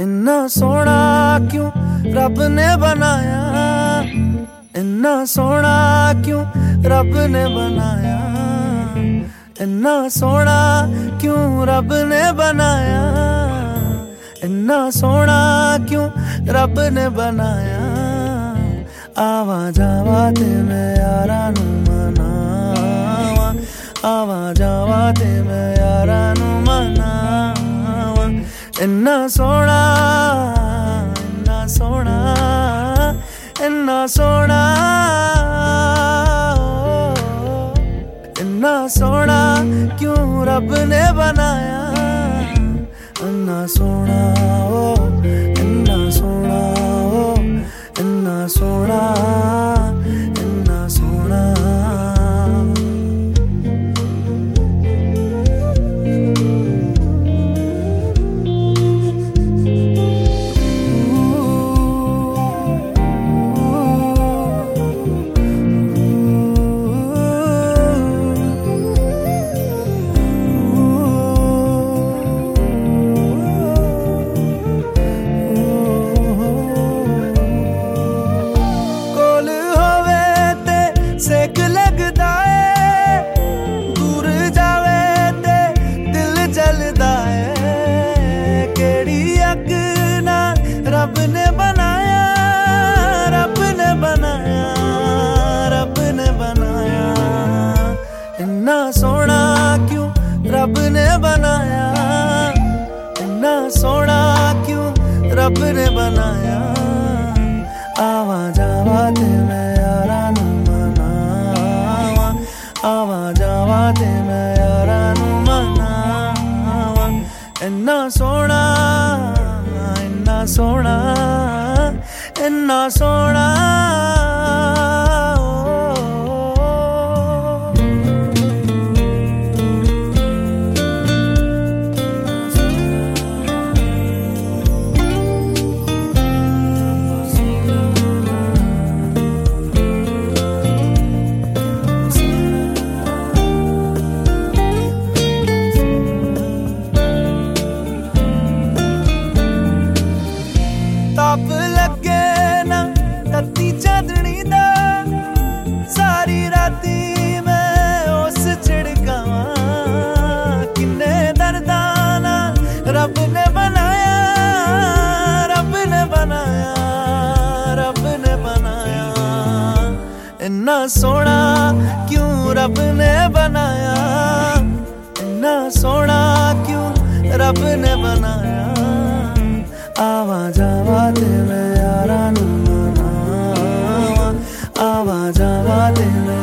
इन्ना सोना क्यों रब ने बनाया? इन्ना सोना क्यों रब ने बनाया? इन्ना सोना क्यों रब ने बनाया? इन्ना सोना क्यों रब ने बनाया? आवा जावा ते मैं यारा नू मनावा। आवा जावा ते मैं यारा नू मनावा। इन्ना सोना इन्ना सोना इन्ना सोना क्यों रब ने बनाया? इन्ना सोना रब ने बनाया, रब ने बनाया, रब ने बनाया। इन्ना सोना क्यों रब ने बनाया? इन्ना सोना क्यों रब ने बनाया? आवा जावा ते मैं यारा नु मनावा। आवा जावा ते मैं यारा नु मनावा। इन्ना सोना ਸੋਹਣਾ ਇੰਨਾ ਸੋਹਣਾ। ਤਪ ਲੱਗੇ ਨਾ ਤੱਤੀ ਚਾਦਣੀ ਦਾ ਸਾਰੀ ਰਾਤੀ ਮੈਂ ਉਸ ਛਿੜਕਾਵਾਂ ਕਿੰਨੇ ਦਰਦਾਂ ਨਾਲ ਰੱਬ ਨੇ ਬਣਾਇਆ ਰੱਬ ਨੇ ਬਣਾਇਆ ਰੱਬ ਨੇ ਬਣਾਇਆ ਇੰਨਾ ਸੋਹਣਾ ਕਿਉਂ ਰੱਬ ਨੇ ਬਣਾਇਆ ਇੰਨਾ ਸੋਹਣਾ ਕਿਉਂ ਰੱਬ ਨੇ ਬਣਾਇਆ आवा जावा तेरे यारा नू आवा जावा तेरे